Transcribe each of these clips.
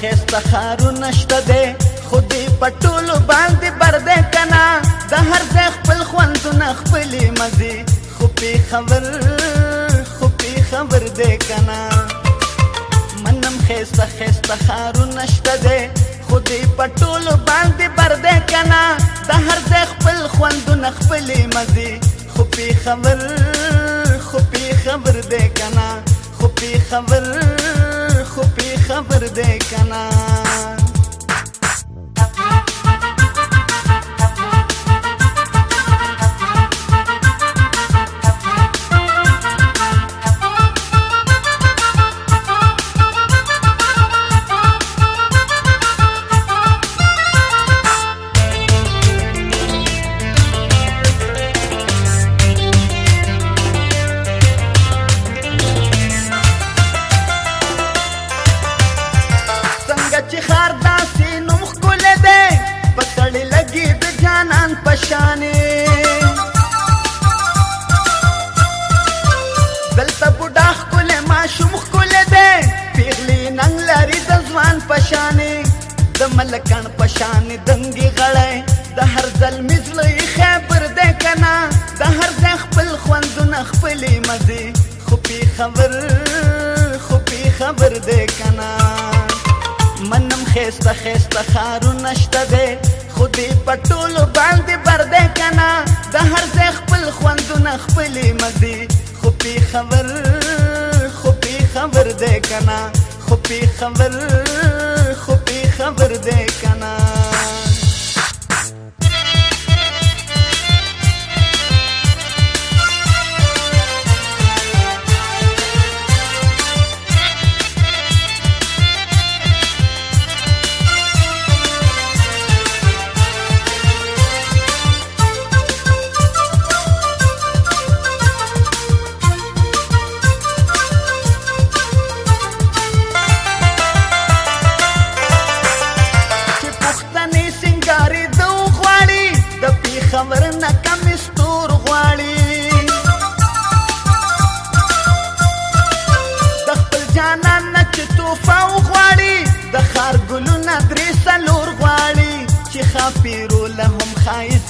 خسته خارو نشته دی خودی پټولو باندې برده کنا د هر ځای خپل خوندونه خپلې مزي خو پی خبر خو پی خبر دی کنا منم خسته خسته خارو نشته دی خودی پټولو باندې برده کنا د هر ځای خپل خوندونه خپلې مزي خو پی خبر خو پی خبر دی کنا خو پی خبر خو پی خبر دی کنه د ملکان پشان دنګي غړې د هر ځل مزلې خبر ده کنا د هر ځل خپل خوندونه خپلې مزه خو پی خبر خو پی خبر ده کنا منم خيسته خيسته خارو نشته ده خودي پټولو باندې برده کنا د هر ځل خپل خوندونه خپلې مزه خو پی خبر خو پی خبر ده کنا خو پی خبر خو خبر دے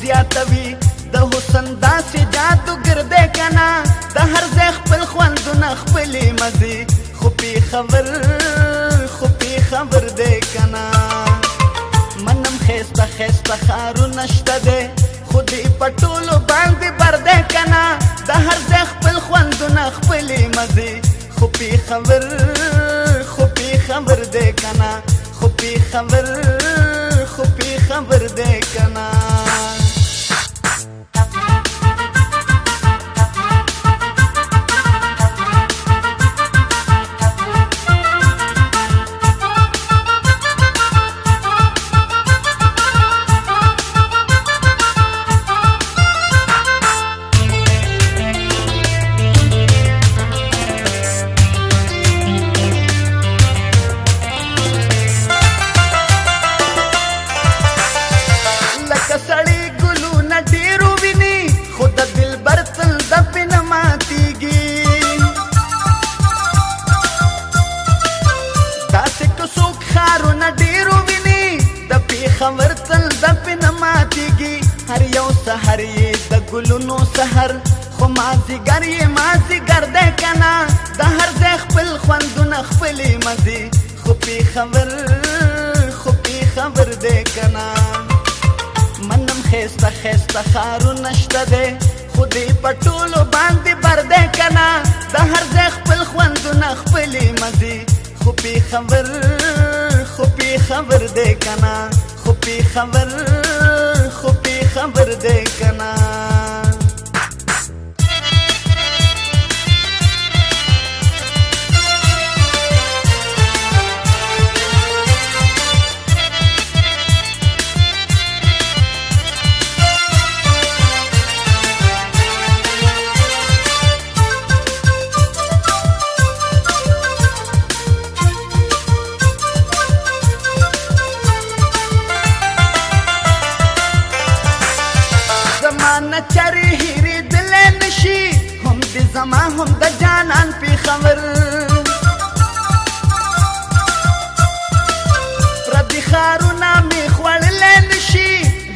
زیاتوي د حسن داسې جادوګر دی که نه د هر ځای خپل خوندونه خپلې مزې خو پې خبر خو پې خبر دی که نه منم ښایسته ښایسته ښارونه شته دی خو دې په ټولو باندې بر دی که نه د هر ځای خپل خوندونه خپلې مزې خو پې خبر خو پې خبر دی که نه خو پې خبر خو پې خبر دی که نه نو سحر خو مازیګر یې مازیګر دی کنه د هر ځای خپل خوندونه خپلې مزې خو پې خبر خو پې خبر دی کنه منم ښایسته ښایسته ښارونه شته دی خو دې په ټولو باندې بر دی کنه د هر ځای خپل خوندونه خپلې مزې خو پې خبر خو پې خبر دی کنه خو پې خبر خو پې خبر دی کنه چرې هېرې دل نشي هم دې زما هم د جانان پی خبر پر دې خارونه می خړل نشي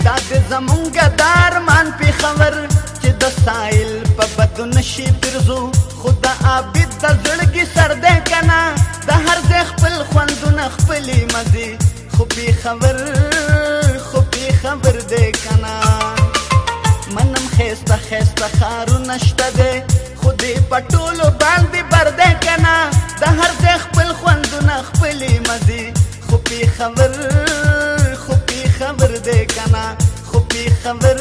دا دې زمونږه دارمان پی خبر چې د سایل په بدو نشي پرزو خدا عابد د زړګي سر دې کنا د هر ځ خپل خوندونه خپلې مزي خو پی خبر نشته دی خو دې په ټولو باندې برده کنه د هر ځای خپل خوندونه خپلې مزې خو پې خبر خو پې خبر دی کنه خو پې خبر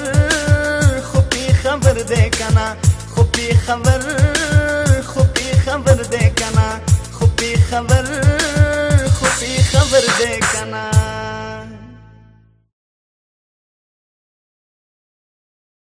خو پې خبر دی کنه خو پې خبر